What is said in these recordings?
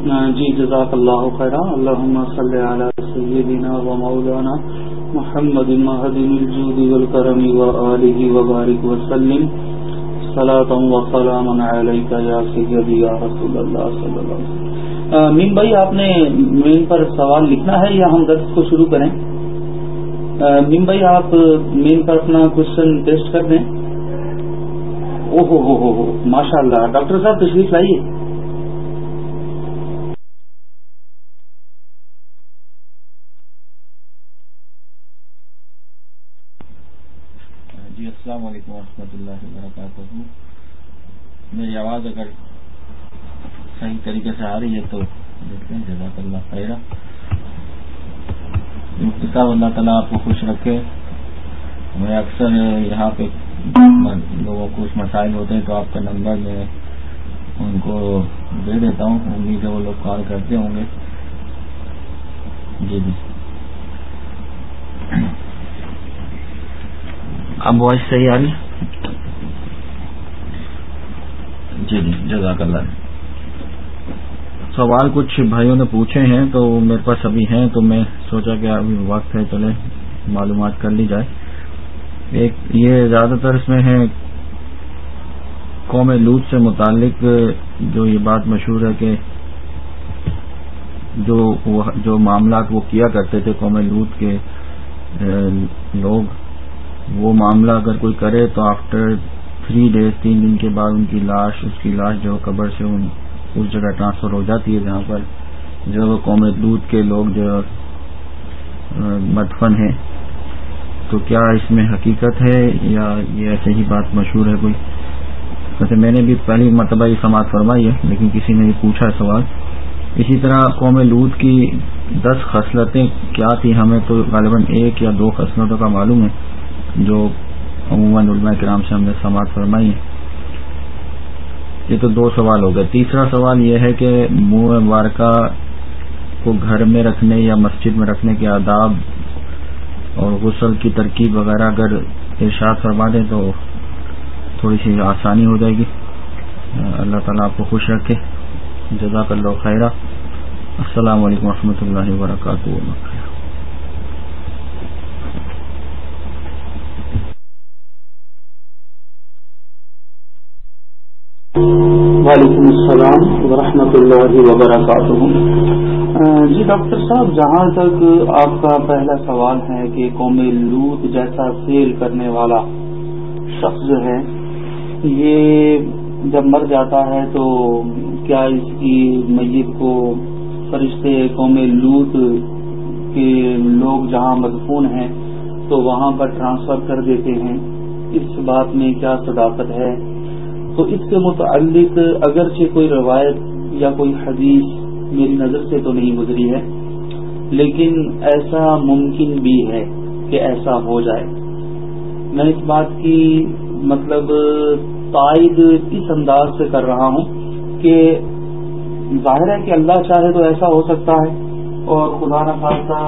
جی جزاک اللہ خیر اللہ صلی علی سیدنا و مولانا محمد مہدن الجود والکرم و آلہ و بارک وسلم صلاة و سلام علیکہ یا سیدی یا رسول اللہ صلی اللہ علیہ وسلم۔ مین بھائی، آپ نے مین پر سوال لکھنا ہے یا ہم درس کو شروع کریں؟ مین بھائی، آپ مین پر اپنا کوشچن ٹیسٹ کر دیں۔ او ہو ہو ہو ماشاء اللہ ڈاکٹر صاحب، تشریف لائیے السلام علیکم ورحمۃ اللہ وبرکاتہ میری آواز اگر صحیح طریقے سے آ رہی ہے تو دیکھتے ہیں، جزاک اللہ خیرہ صاحب اللہ تعالیٰ آپ کو خوش رکھے۔ میں اکثر یہاں پہ لوگوں کو کچھ مسائل ہوتے ہیں تو آپ کا نمبر میں ان کو دے دیتا ہوں۔ امید ہے وہ لوگ کال کرتے ہوں گے۔ جی جی۔ اب وائس صحیح آ رہی جی جی جزاک اللہ سوال کچھ بھائیوں نے پوچھے ہیں تو میرے پاس ابھی ہیں تو میں سوچا کہ ابھی وقت ہے چلے معلومات کر لی جائے۔ ایک یہ زیادہ تر اس میں ہے، قوم لوت سے متعلق جو یہ بات مشہور ہے کہ جو جو معاملات وہ کیا کرتے تھے قوم لوت کے لوگ، وہ معاملہ اگر کوئی کرے تو آفٹر تھری ڈیز تین دن کے بعد ان کی لاش، اس کی لاش جو قبر سے ان اس جگہ ٹرانسفر ہو جاتی ہے جہاں پر جو قوم دودھ کے لوگ جو مدفن ہیں۔ تو کیا اس میں حقیقت ہے یا یہ ایسے ہی بات مشہور ہے کوئی؟ ویسے میں نے بھی پہلی مرتبہ یہ سماعت فرمائی ہے، لیکن کسی نے یہ پوچھا ہے سوال۔ اسی طرح قوم لود کی دس خصلتیں کیا تھیں؟ ہمیں تو غالباً ایک یا دو خصلتوں کا معلوم ہے جو عموماً علماء کرام سے ہم نے سماعت فرمائی ہے یہ تو دو سوال ہو گئے۔ تیسرا سوال یہ ہے کہ منہ مبارکہ کو گھر میں رکھنے یا مسجد میں رکھنے کے آداب اور غسل کی ترکیب وغیرہ اگر ارشاد فرما دیں تو تھوڑی سی آسانی ہو جائے گی۔ اللہ تعالیٰ آپ کو خوش رکھے۔ جزاک اللہ خیرہ۔ السلام علیکم و رحمۃ اللہ وبرکاتہ۔ وعلیکم السلام ورحمۃ اللہ وبرکاتہ۔ جی ڈاکٹر صاحب، جہاں تک آپ کا پہلا سوال ہے کہ قوم لوت جیسا سیل کرنے والا شخص جو ہے، یہ جب مر جاتا ہے تو کیا اس کی میت کو فرشتے قوم لوت کے لوگ جہاں مدفون ہیں تو وہاں پر ٹرانسفر کر دیتے ہیں؟ اس بات میں کیا صداقت ہے؟ تو اس کے متعلق اگرچہ کوئی روایت یا کوئی حدیث میری نظر سے تو نہیں گزری ہے، لیکن ایسا ممکن بھی ہے کہ ایسا ہو جائے۔ میں اس بات کی مطلب تائید اس انداز سے کر رہا ہوں کہ ظاہر ہے کہ اللہ چاہے تو ایسا ہو سکتا ہے، اور خدا نخواستہ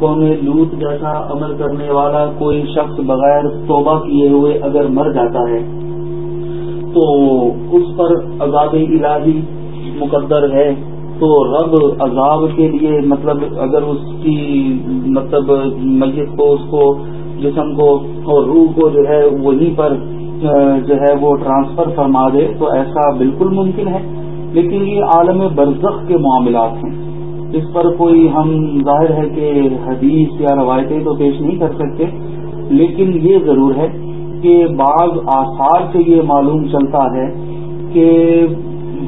قوم لوت جیسا عمل کرنے والا کوئی شخص بغیر توبہ کیے ہوئے اگر مر جاتا ہے تو اس پر عذاب الہی مقدر ہے تو رب عذاب کے لیے مطلب اگر اس کی مطلب میت کو، اس کو، جسم کو اور روح کو جو ہے وہیں پر جو ہے وہ ٹرانسفر فرما دے تو ایسا بالکل ممکن ہے۔ لیکن یہ عالم برزخ کے معاملات ہیں۔ اس پر کوئی ہم ظاہر ہے کہ حدیث یا روایتیں تو پیش نہیں کر سکتے، لیکن یہ ضرور ہے کہ بعض آثار سے یہ معلوم چلتا ہے کہ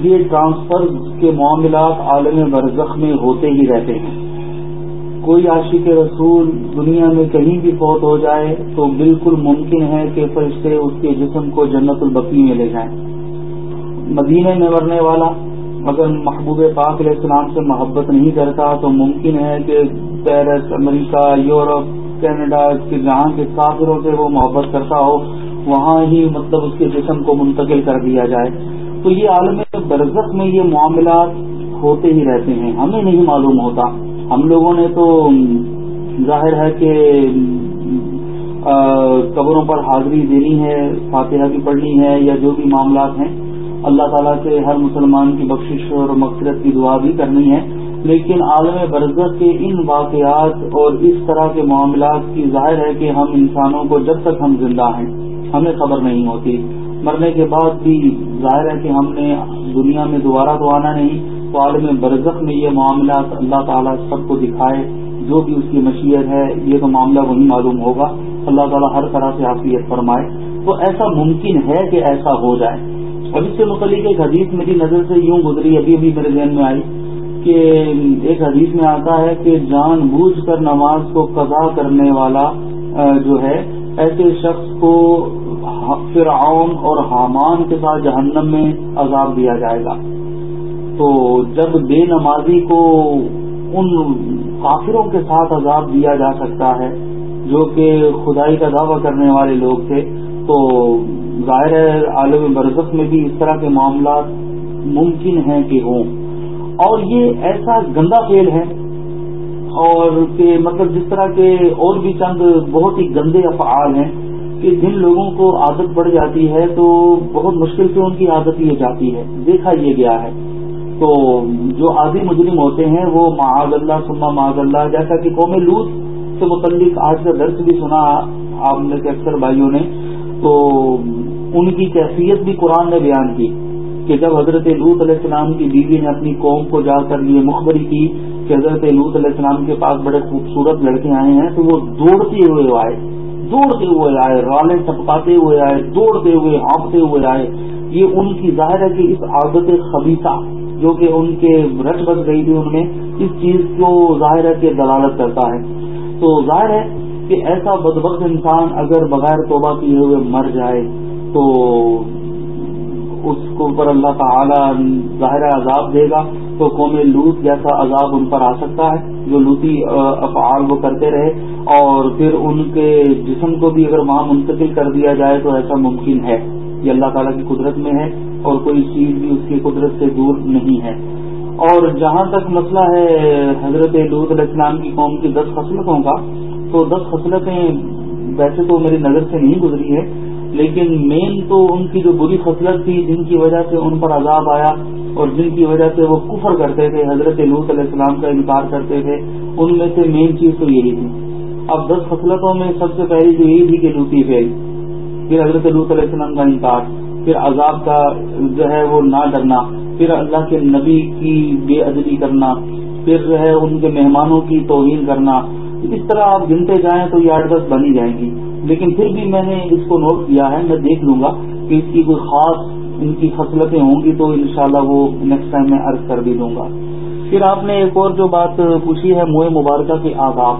یہ ٹرانسفر کے معاملات عالم برزخ میں ہوتے ہی رہتے ہیں۔ کوئی عاشق رسول دنیا میں کہیں بھی فوت ہو جائے تو بالکل ممکن ہے کہ فرشتے اس کے جسم کو جنت البقی میں لے جائیں۔ مدینہ میں مرنے والا اگر محبوب پاک علیہ السلام سے محبت نہیں کرتا تو ممکن ہے کہ پیرس، امریکہ، یورپ کینیڈا کے جہاں کے کافروں سے وہ محبت کرتا ہو، وہاں ہی مطلب اس کے جسم کو منتقل کر دیا جائے۔ تو یہ عالم برزخ میں یہ معاملات ہوتے ہی رہتے ہیں، ہمیں نہیں معلوم ہوتا۔ ہم لوگوں نے تو ظاہر ہے کہ قبروں پر حاضری دینی ہے، فاتحہ بھی پڑھنی ہے یا جو بھی معاملات ہیں۔ اللہ تعالیٰ سے ہر مسلمان کی بخشش اور مقصرت کی دعا بھی کرنی ہے۔ لیکن عالم برزت کے ان واقعات اور اس طرح کے معاملات کی ظاہر ہے کہ ہم انسانوں کو جب تک ہم زندہ ہیں، ہمیں خبر نہیں ہوتی۔ مرنے کے بعد بھی ظاہر ہے کہ ہم نے دنیا میں دوبارہ تو آنا نہیں، تو عالم برزخ میں یہ معاملات اللہ تعالیٰ سب کو دکھائے۔ جو بھی اس کی مشیت ہے، یہ تو معاملہ وہی معلوم ہوگا۔ اللہ تعالیٰ ہر طرح سے حافیت فرمائے۔ تو ایسا ممکن ہے کہ ایسا ہو جائے۔ اب اس سے متعلق ایک حدیث میری نظر سے یوں گزری، ابھی ابھی میرے ذہن میں آئی۔ کہ ایک حدیث میں آتا ہے کہ جان بوجھ کر نماز کو قضا کرنے والا جو ہے، ایسے شخص کو فرعون اور حامان کے ساتھ جہنم میں عذاب دیا جائے گا۔ تو جب بے نمازی کو ان کافروں کے ساتھ عذاب دیا جا سکتا ہے، جو کہ خدائی کا دعویٰ کرنے والے لوگ تھے، تو ظاہر عالم برزخ میں بھی اس طرح کے معاملات ممکن ہیں کہ ہوں۔ اور یہ ایسا گندا فیل ہے اور کہ مطلب جس طرح کے اور بھی چند بہت ہی گندے افعال ہیں کہ جن لوگوں کو عادت پڑ جاتی ہے تو بہت مشکل سے ان کی عادت یہ جاتی ہے، دیکھا یہ گیا ہے۔ تو جو عادی مجرم ہوتے ہیں وہ معاذ اللہ سما معاذ اللہ، جیسا کہ قوم لوت سے متعلق آج کا درس بھی سنا آپ نے اکثر بھائیوں نے، تو ان کی کیفیت بھی قرآن نے بیان کی۔ کہ جب حضرت لوت علیہ السلام کی بیوی نے اپنی قوم کو جا کر لیے مخبری کی کہ حضرت لوت علیہ السلام کے پاس بڑے خوبصورت لڑکے آئے ہیں، تو وہ دوڑتے ہوئے آئے، دوڑتے ہوئے آئے، رالیں ٹپکاتے ہوئے آئے، دوڑتے ہوئے، ہانپتے ہوئے آئے۔ یہ ان کی ظاہر ہے کہ اس عادت خبیصہ جو کہ ان کے رچ بس گئی تھی ان میں اس چیز کو ظاہر ہے کہ دلالت کرتا ہے۔ تو ظاہر ہے کہ ایسا بدبخت انسان اگر بغیر توبہ کیے ہوئے مر جائے، تو اس کو اوپر اللہ تعالی ظاہر عذاب دے گا تو قوم لوت جیسا عذاب ان پر آ سکتا ہے، جو لوتی افعال وہ کرتے رہے۔ اور پھر ان کے جسم کو بھی اگر وہاں منتقل کر دیا جائے تو ایسا ممکن ہے۔ یہ اللہ تعالیٰ کی قدرت میں ہے اور کوئی چیز بھی اس کی قدرت سے دور نہیں ہے۔ اور جہاں تک مسئلہ ہے حضرت علیہ السلام کی قوم کی دس خصلتوں کا، تو دس خصلتیں ویسے تو میری نظر سے نہیں گزری ہے لیکن مین تو ان کی جو بری خصلت تھی، جن کی وجہ سے ان پر عذاب آیا اور جن کی وجہ سے وہ کفر کرتے تھے، حضرت لوت علیہ السلام کا انکار کرتے تھے، ان میں سے مین چیز تو یہی تھی۔ اب دس خصلتوں میں سب سے پہلی تو یہی تھی کہ لوٹی پھیل پھر حضرت لوت علیہ السلام کا انکار، پھر عذاب کا جو ہے وہ نہ ڈرنا پھر اللہ کے نبی کی بے ادبی کرنا، پھر جو ہے ان کے مہمانوں کی توہین کرنا۔ اس طرح آپ گنتے جائیں تو یہ آٹھ دس بنی جائیں گی۔ لیکن پھر بھی میں نے اس کو نوٹ کیا ہے، میں دیکھ لوں گا کہ اس کی کوئی خاص ان کی فصلتیں ہوں گی تو انشاءاللہ وہ نیکسٹ ٹائم میں عرض کر بھی دوں گا۔ پھر آپ نے ایک اور جو بات پوچھی ہے، موئے مبارکہ کے آداب۔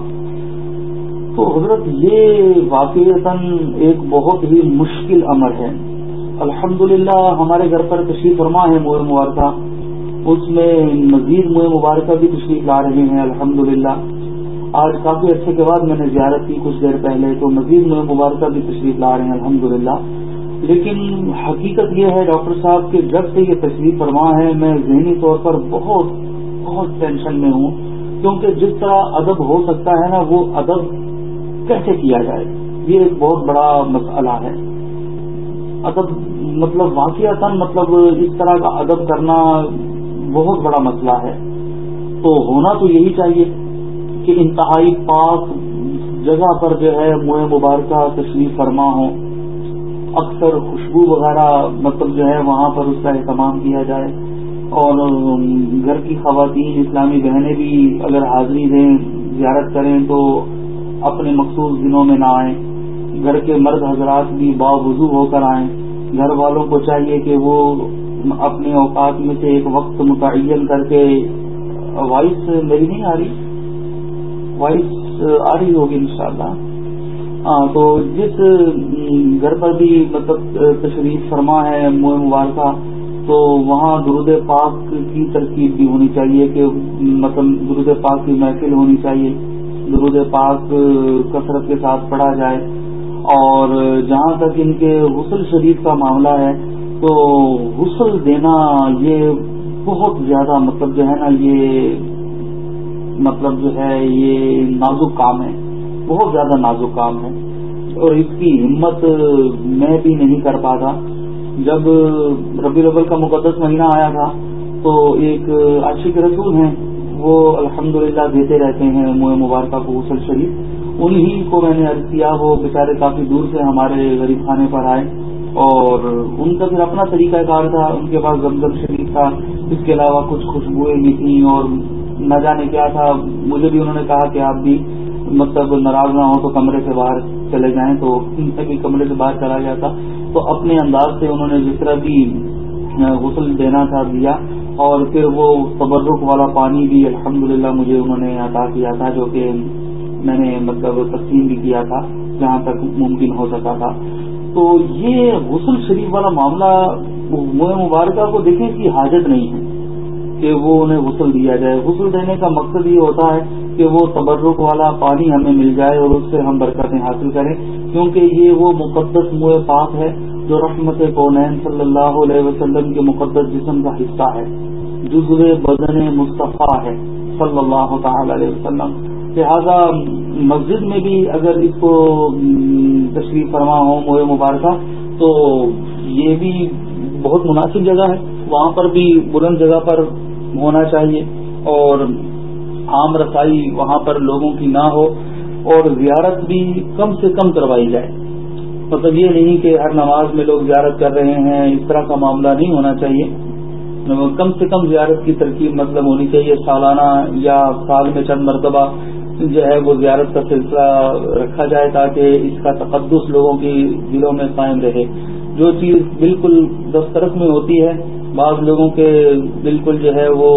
تو حضرت، یہ واقع ایک بہت ہی مشکل امر ہے۔ الحمد ہمارے گھر پر تشریف فرما ہے مور مبارکہ۔ اس میں مزید موئے مبارکہ بھی تشریف لا رہے ہیں۔ الحمد آج کافی عرصے کے بعد میں نے زیارت کی کچھ دیر پہلے، تو مزید موئے مبارکہ بھی تشریف لا رہے ہیں الحمد لیکن حقیقت یہ ہے ڈاکٹر صاحب کہ جب سے یہ تشریف فرما ہے، میں ذہنی طور پر بہت بہت ٹینشن میں ہوں۔ کیونکہ جس طرح ادب ہو سکتا ہے نا، وہ ادب کیسے کیا جائے؟ یہ ایک بہت بڑا مسئلہ ہے۔ ادب مطلب واقع مطلب اس طرح کا ادب کرنا بہت بڑا مسئلہ ہے۔ تو ہونا تو یہی چاہیے۔ کہ انتہائی پاک جگہ پر جو ہے موئے مبارکہ تشریف فرما ہو اکثر خوشبو وغیرہ مطلب جو ہے وہاں پر اس کا اہتمام کیا جائے۔ اور گھر کی خواتین، اسلامی بہنیں بھی اگر حاضری دیں، زیارت کریں تو اپنے مخصوص دنوں میں نہ آئیں۔ گھر کے مرد حضرات بھی باوضو ہو کر آئیں۔ گھر والوں کو چاہیے کہ وہ اپنے اوقات میں سے ایک وقت متعین کر کے وائس میری نہیں آ رہی۔ وائس آ رہی ہوگی انشاءاللہ۔ ہاں تو جس گھر پر بھی مطلب تشریف فرما ہے موئے مبارکہ، تو وہاں درود پاک کی ترکیب بھی ہونی چاہیے کہ مطلب درود پاک کی محفل ہونی چاہیے۔ درود پاک، کثرت کے ساتھ پڑھا جائے۔ اور جہاں تک ان کے غسل شریف کا معاملہ ہے، تو غسل دینا یہ بہت زیادہ مطلب جو ہے نا، یہ مطلب جو ہے یہ نازک کام ہے، بہت زیادہ نازک کام ہے۔ اور اس کی ہمت میں بھی نہیں کر پاتا۔ جب ربی الاول کا مقدس مہینہ آیا تھا، تو ایک عاشق رسول ہیں، وہ الحمدللہ دیتے رہتے ہیں منہ مبارکہ کو غسل شریف۔ انہی کو میں نے عرض کیا، وہ بیچارے کافی دور سے ہمارے غریب خانے پر آئے۔ اور ان کا پھر اپنا طریقہ کار تھا، ان کے پاس زمزم شریف تھا۔ اس کے علاوہ کچھ خوشبوئیں بھی تھیں اور نہ جانے کیا تھا، مجھے بھی انہوں نے کہا کہ آپ بھی مطلب ناراض نہ ہو تو کمرے سے باہر چلے جائیں، تو ان سے بھی کمرے سے باہر چلا گیا تھا۔ تو اپنے انداز سے انہوں نے جس طرح بھی غسل دینا تھا، دیا۔ اور پھر وہ تبرک والا پانی بھی الحمدللہ مجھے انہوں نے عطا کیا تھا، جو کہ میں نے مطلب تقسیم بھی کیا تھا، جہاں تک ممکن ہو سکا تھا۔ تو یہ غسل شریف والا معاملہ مبارکہ کو دیکھیں کی حاجت نہیں ہے۔ کہ وہ انہیں غسل دیا جائے۔ غسل دینے کا مقصد یہ ہوتا ہے کہ وہ تبرک والا پانی ہمیں مل جائے اور اس سے ہم برکتیں حاصل کریں۔ کیونکہ یہ وہ مقدس منہ پاک ہے جو رحمت کونین صلی اللہ علیہ وسلم کے مقدس جسم کا حصہ ہے۔ جزو بدن مصطفیٰ ہے صلی اللہ تعالی علیہ وسلم۔ لہذا مسجد میں بھی اگر اس کو تشریف فرما ہو موئے مبارکہ، تو یہ بھی بہت مناسب جگہ ہے۔ وہاں پر بھی بلند جگہ پر ہونا چاہیے اور عام رسائی وہاں پر لوگوں کی نہ ہو اور زیارت بھی کم سے کم کروائی جائے۔ مطلب یہ نہیں کہ ہر نماز میں لوگ زیارت کر رہے ہیں، اس طرح کا معاملہ نہیں ہونا چاہیے۔ مطلب کم سے کم زیارت کی ترکیب مطلب ہونی چاہیے، سالانہ یا سال میں چند مرتبہ جو ہے وہ زیارت کا سلسلہ رکھا جائے تاکہ اس کا تقدس لوگوں کی دلوں میں قائم رہے۔ جو چیز بالکل دسترس میں ہوتی ہے بعض لوگوں کے بالکل جو ہے وہ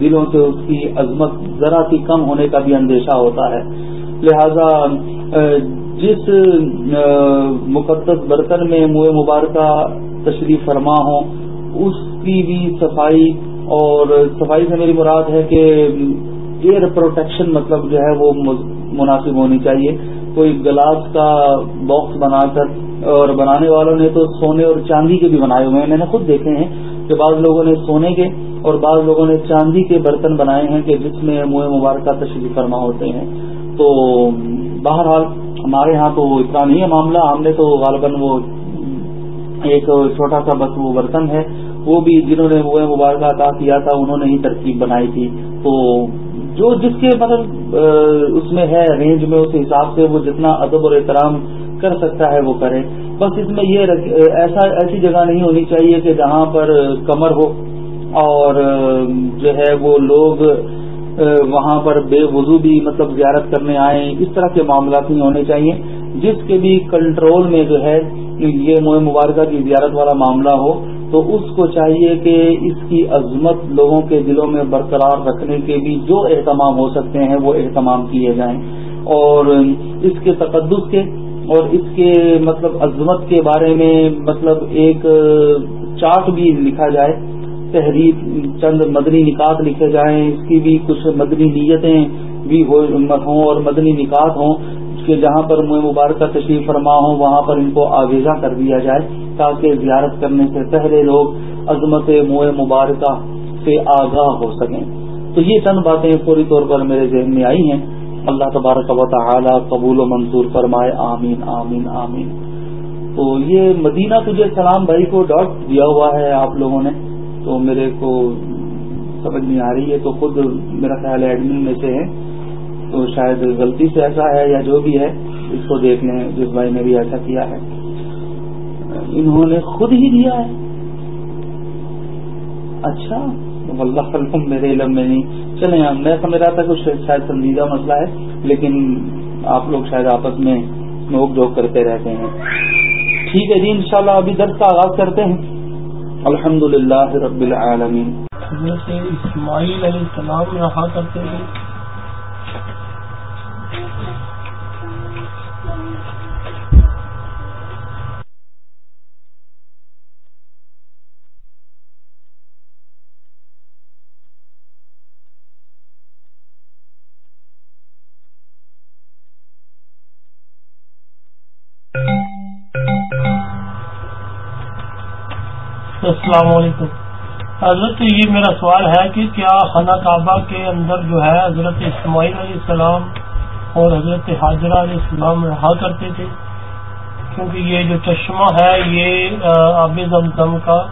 دلوں سے اس کی عظمت ذرا سی کم ہونے کا بھی اندیشہ ہوتا ہے۔ لہذا جس مقدس برتن میں منہ مبارکہ تشریف فرما ہو اس کی بھی صفائی، اور صفائی سے میری مراد ہے کہ ایئر پروٹیکشن مطلب جو ہے وہ مناسب ہونی چاہیے۔ کوئی گلاس کا باکس بنا کر اور بنانے والوں نے تو سونے اور چاندی کے بھی بنائے ہوئے ہیں۔ میں نے خود دیکھے ہیں کہ بعض لوگوں نے سونے کے اور بعض لوگوں نے چاندی کے برتن بنائے ہیں کہ جس میں منہ مبارکہ تشریف فرما ہوتے ہیں۔ تو بہرحال ہمارے ہاں تو اتنا نہیں ہے معاملہ۔ ہم نے تو غالباً وہ ایک چھوٹا سا بس وہ برتن ہے، وہ بھی جنہوں نے وہ مبارکہ عطا کیا تھا، انہوں نے ہی ترکیب بنائی تھی۔ تو جو جس کے مطلب اس میں ہے، رینج میں، اس حساب سے وہ جتنا ادب اور احترام کر سکتا ہے وہ کرے۔ بس اس میں یہ ایسا ایسی جگہ نہیں ہونی چاہیے کہ جہاں پر کمر ہو اور جو ہے وہ لوگ وہاں پر بے وضو بھی مطلب زیارت کرنے آئیں۔ اس طرح کے معاملات نہیں ہونے چاہیے۔ جس کے بھی کنٹرول میں جو ہے یہ مبارکہ کی زیارت والا معاملہ ہو، تو اس کو چاہیے کہ اس کی عظمت لوگوں کے دلوں میں برقرار رکھنے کے بھی جو اہتمام ہو سکتے ہیں، وہ اہتمام کیے جائیں۔ اور اس کے تقدس کے اور اس کے مطلب عظمت کے بارے میں مطلب ایک چارٹ بھی لکھا جائے تحریر چند مدنی نکات لکھے جائیں، اس کی بھی کچھ مدنی نیتیں بھی ہوں اور مدنی نکات ہوں، کہ جہاں پر مبارکہ تشریف فرما ہوں، وہاں پر ان کو آویزہ کر دیا جائے تاکہ زیارت کرنے سے پہلے لوگ عظمت موئے مبارکہ سے آگاہ ہو سکیں۔ تو یہ چند باتیں پوری طور پر میرے ذہن میں آئی ہیں۔ اللہ تبارک و تعالی قبول و منظور فرمائے، آمین آمین آمین۔ تو یہ مدینہ تجھے سلام بھائی کو ڈاٹ دیا ہوا ہے آپ لوگوں نے۔ تو میرے کو سمجھ نہیں آ رہی ہے، تو خود میرا خیال ہے ایڈمن میں سے ہے۔ تو شاید غلطی سے ایسا ہے یا جو بھی ہے، اس کو دیکھ لیں۔ جس بھائی نے بھی ایسا کیا ہے۔ انہوں نے خود ہی دیا ہے۔ اچھا۔ اللہ علم میرے علم میں نہیں۔ چلیں میں سمجھ رہا تھا کہ شاید سنجیدہ مسئلہ ہے، لیکن آپ لوگ شاید آپس میں نوک جھوک کرتے رہتے ہیں۔ ٹھیک ہے جی انشاءاللہ ابھی درد کا آغاز کرتے ہیں۔ الحمد للہ رب العالمین۔ اسماعیل علیہ السلام رہا کرتے تھے السلام علیکم۔ حضرت، یہ میرا سوال ہے کہ کیا خانہ کعبہ کے اندر جو ہے حضرت اسماعیل علیہ السلام اور حضرت حاجرہ علیہ السلام رہا کرتے تھے؟ کیونکہ یہ جو چشمہ ہے، یہ آب زمزم کا،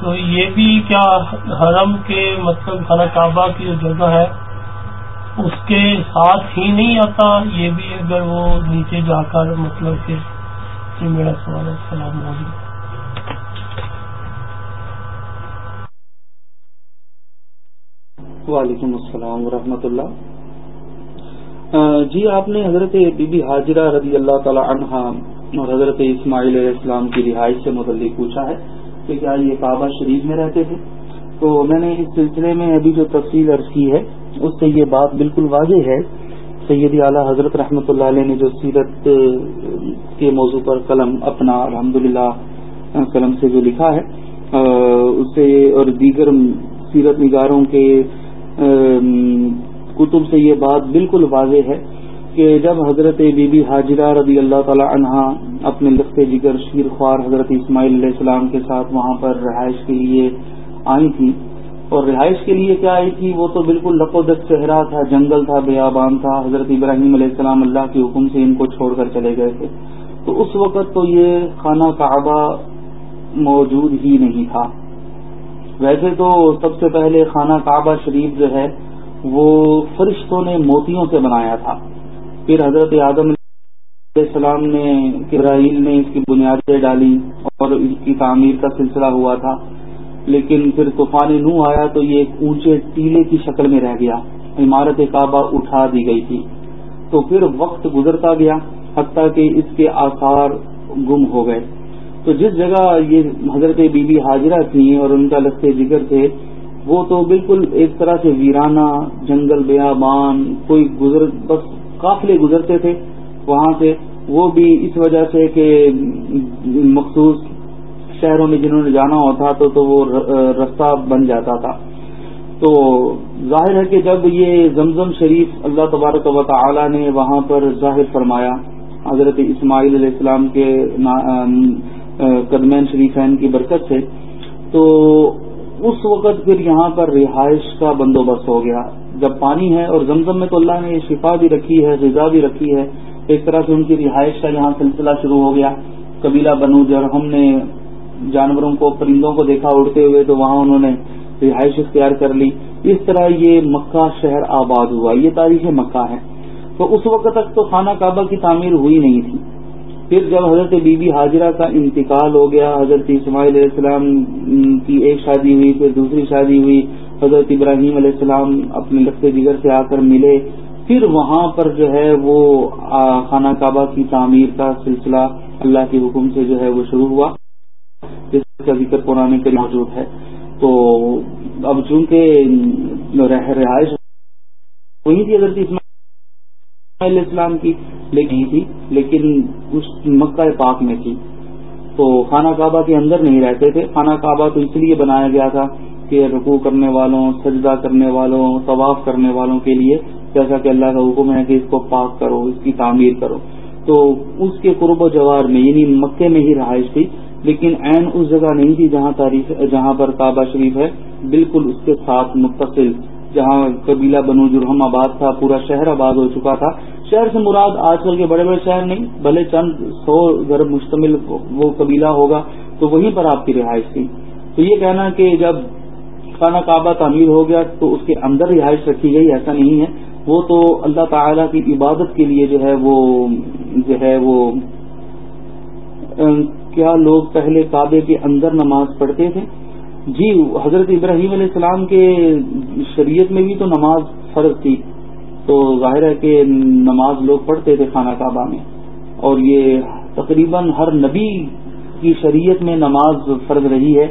تو یہ بھی کیا حرم کے مطلب خانہ کعبہ کی جو جگہ ہے، اس کے ساتھ ہی نہیں آتا؟ یہ بھی اگر وہ نیچے جا کر مطلب کہ، یہ میرا سوال ہے۔ السلام علیکم۔ وعلیکم السلام ورحمۃ اللہ۔ جی آپ نے حضرت بی بی حاجرہ رضی اللہ تعالی عنہ اور حضرت اسماعیل علیہ السلام کی رہائش سے متعلق پوچھا ہے کہ کیا یہ کعبہ شریف میں رہتے تھے تو میں نے اس سلسلے میں ابھی جو تفصیل عرض کی ہے، اس سے یہ بات بالکل واضح ہے۔ سیدی اعلیٰ حضرت رحمۃ اللہ علیہ نے جو سیرت کے موضوع پر قلم اپنا الحمد قلم سے جو لکھا ہے اسے اور دیگر سیرت نگاروں کے کتب سے یہ بات بالکل واضح ہے کہ جب حضرت بی بی حاجرہ رضی اللہ تعالی عنہا اپنے لخت جگر شیر خوار حضرت اسماعیل علیہ السلام کے ساتھ وہاں پر رہائش کے لیے آئی تھی، اور رہائش کے لیے کیا آئی تھی؟ وہ تو بالکل لپودت چہرہ تھا، جنگل تھا، بیابان تھا۔ حضرت ابراہیم علیہ السلام اللہ کے حکم سے ان کو چھوڑ کر چلے گئے تھے۔ تو اس وقت تو یہ خانہ کعبہ موجود ہی نہیں تھا۔ ویسے تو سب سے پہلے خانہ کعبہ شریف جو ہے، وہ فرشتوں نے موتیوں سے بنایا تھا۔ پھر حضرت آدم علیہ السلام نے ابراہیل نے اس کی بنیادیں ڈالی اور اس کی تعمیر کا سلسلہ ہوا تھا۔ لیکن پھر طوفان نو آیا تو یہ ایک اونچے ٹیلے کی شکل میں رہ گیا۔ عمارت کعبہ اٹھا دی گئی تھی۔ تو پھر وقت گزرتا گیا، حتیٰ کہ اس کے آثار گم ہو گئے۔ تو جس جگہ یہ حضرت بی بی حاجرہ تھیں اور ان کا لستے جگر تھے، وہ تو بالکل ایک طرح سے ویرانہ، جنگل، بیابان، کوئی گزر، بس قافلے گزرتے تھے وہاں سے۔ وہ بھی اس وجہ سے کہ مخصوص شہروں میں جنہوں نے جانا ہوتا تو تو وہ رستہ بن جاتا تھا۔ تو ظاہر ہے کہ جب یہ زمزم شریف اللہ تبارک و تعالی نے وہاں پر ظاہر فرمایا، حضرت اسماعیل علیہ السلام کے قدمین شریفین کی برکت سے، تو اس وقت پھر یہاں پر رہائش کا بندوبست ہو گیا۔ جب پانی ہے اور زمزم میں تو اللہ نے شفا بھی رکھی ہے، غذا بھی رکھی ہے، ایک طرح سے ان کی رہائش کا یہاں سلسلہ شروع ہو گیا۔ قبیلہ بنو جب ہم نے جانوروں کو، پرندوں کو دیکھا اڑتے ہوئے، تو وہاں انہوں نے رہائش اختیار کر لی۔ اس طرح یہ مکہ شہر آباد ہوا۔ یہ تاریخ مکہ ہے۔ تو اس وقت تک تو خانہ کعبہ کی تعمیر ہوئی نہیں تھی۔ پھر جب حضرت بی بی حاجرہ کا انتقال ہو گیا، حضرت اسماعیل علیہ السلام کی ایک شادی ہوئی، پھر دوسری شادی ہوئی، حضرت ابراہیم علیہ السلام اپنے لگتے جگر سے آ کر ملے، پھر وہاں پر جو ہے وہ خانہ کعبہ کی تعمیر کا سلسلہ اللہ کے حکم سے جو ہے وہ شروع ہوا، جس کا ذکر قرآن کے موجود ہے۔ تو اب چونکہ رہائش وہی تھی حضرت اسماعیل علیہ السلام کی لیکن تھی، لیکن اس مکہ پاک میں تھی۔ تو خانہ کعبہ کے اندر نہیں رہتے تھے۔ خانہ کعبہ تو اس لیے بنایا گیا تھا کہ رکوع کرنے والوں، سجدہ کرنے والوں، طواف کرنے والوں کے لیے، جیسا کہ اللہ کا حکم ہے کہ اس کو پاک کرو، اس کی تعمیر کرو۔ تو اس کے قرب و جوار میں یعنی مکے میں ہی رہائش تھی، لیکن عین اس جگہ نہیں تھی جہاں تاریخ، جہاں پر کعبہ شریف ہے۔ بالکل اس کے ساتھ متصل جہاں قبیلہ بنو جرحم آباد تھا، پورا شہر آباد ہو چکا تھا۔ شہر سے مراد آج کل کے بڑے بڑے شہر نہیں، بھلے چند سو گھر مشتمل وہ قبیلہ ہوگا تو وہیں پر آپ کی رہائش تھی۔ تو یہ کہنا کہ جب خانہ کعبہ تعمیر ہو گیا تو اس کے اندر رہائش رکھی گئی، ایسا نہیں ہے۔ وہ تو اللہ تعالی کی عبادت کے لیے جو ہے وہ، جو ہے وہ کیا لوگ پہلے کعبے کے اندر نماز پڑھتے تھے؟ جی حضرت ابراہیم علیہ السلام کے شریعت میں بھی تو نماز فرض تھی۔ تو ظاہر ہے کہ نماز لوگ پڑھتے تھے خانہ کعبہ میں۔ اور یہ تقریباً ہر نبی کی شریعت میں نماز فرض رہی ہے۔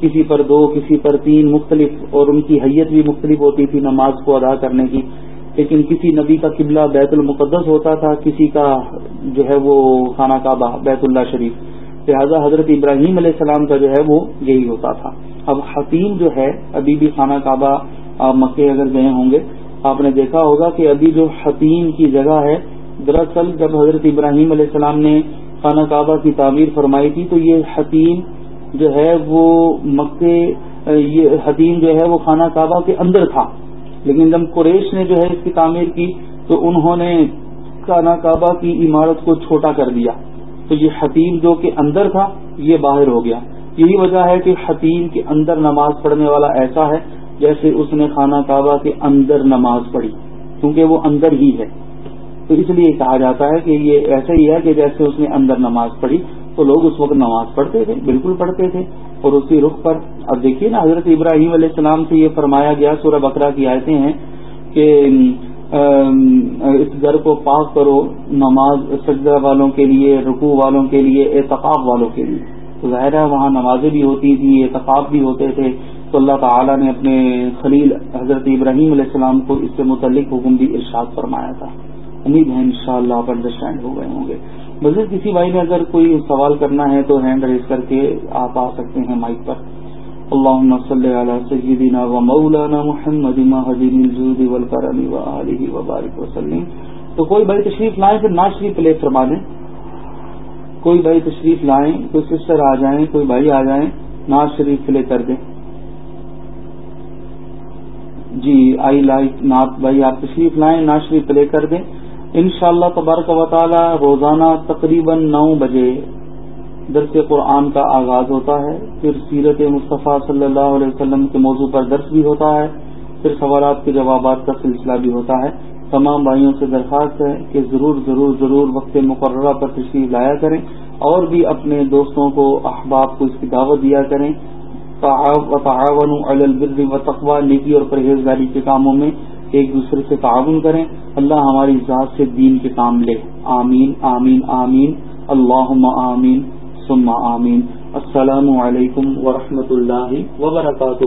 کسی پر دو، کسی پر تین، مختلف، اور ان کی حیت بھی مختلف ہوتی تھی نماز کو ادا کرنے کی۔ لیکن کسی نبی کا قبلہ بیت المقدس ہوتا تھا، کسی کا جو ہے وہ خانہ کعبہ، بیت اللہ شریف۔ لہٰذا حضرت ابراہیم علیہ السلام کا جو ہے وہ یہی ہوتا تھا۔ اب حتیم جو ہے، ابھی بھی خانہ کعبہ آپ مکے اگر گئے ہوں گے، آپ نے دیکھا ہوگا کہ ابھی جو حتیم کی جگہ ہے، دراصل جب حضرت ابراہیم علیہ السلام نے خانہ کعبہ کی تعمیر فرمائی تھی، تو یہ حتیم جو ہے وہ مکے یہ حتیم جو ہے وہ خانہ کعبہ کے اندر تھا۔ لیکن جب قریش نے جو ہے اس کی تعمیر کی، تو انہوں نے خانہ کعبہ کی عمارت کو چھوٹا کر دیا۔ تو یہ حتیم جو کہ اندر تھا، یہ باہر ہو گیا۔ یہی وجہ ہے کہ حتیم کے اندر نماز پڑھنے والا ایسا ہے جیسے اس نے خانہ کعبہ کے اندر نماز پڑھی، کیونکہ وہ اندر ہی ہے۔ تو اس لیے کہا جاتا ہے کہ یہ ایسا ہی ہے کہ جیسے اس نے اندر نماز پڑھی، تو لوگ اس وقت نماز پڑھتے تھے، بالکل پڑھتے تھے۔ اور اسی رخ پر، اب دیکھیے نا، حضرت ابراہیم علیہ السلام سے یہ فرمایا گیا، سورہ بکرا کی آیتیں ہیں کہ اس گھر کو پاک کرو، نماز، سجدہ والوں کے لیے، رکوع والوں کے لیے، اعتقاب والوں کے لیے۔ تو ظاہر ہے، وہاں نمازیں بھی ہوتی تھیں، اعتقاب بھی ہوتے تھے۔ تو اللہ تعالیٰ نے اپنے خلیل حضرت ابراہیم علیہ السلام کو اس سے متعلق حکم بھی ارشاد فرمایا تھا۔ امید ہے ان شاء اللہ آپ انڈرسٹینڈ ہو گئے ہوں گے۔ مزید کسی بھائی نے اگر کوئی سوال کرنا ہے تو ہینڈ ریز کر کے آپ آ سکتے ہیں مائک پر۔ اللهم صل على سيدنا ومولانا محمد مهدي الجود والكرم وآله وبارك وسلم. تو کوئی بھائی تشریف لائیں پھر ناز شریف پلے فرما دیں. کوئی بھائی تشریف لائیں، کوئی سسٹر آ جائیں، کوئی بھائی آ جائیں، ناز شریف پلے کر دیں. جی آئی لائک نعت بھائی آپ تشریف لائیں، ناز شریف پلے کر دیں. انشاءاللہ تبارک و تعالی روزانہ تقریباً نو بجے درس قرآن کا آغاز ہوتا ہے، پھر سیرت مصطفیٰ صلی اللہ علیہ وسلم کے موضوع پر درس بھی ہوتا ہے، پھر سوالات کے جوابات کا سلسلہ بھی ہوتا ہے۔ تمام بھائیوں سے درخواست ہے کہ ضرور ضرور ضرور وقت مقررہ پر تشریف لایا کریں اور بھی اپنے دوستوں کو احباب کو اس کی دعوت دیا کریں۔ تعاون البر و تقوا نیکی اور پرہیزگاری کے کاموں میں ایک دوسرے سے تعاون کریں۔ اللہ ہماری ذات سے دین کے کام لے۔ آمین آمین آمین۔ اللہ آمین۔ ثم آمین. السلام علیکم ورحمۃ اللہ وبرکاتہ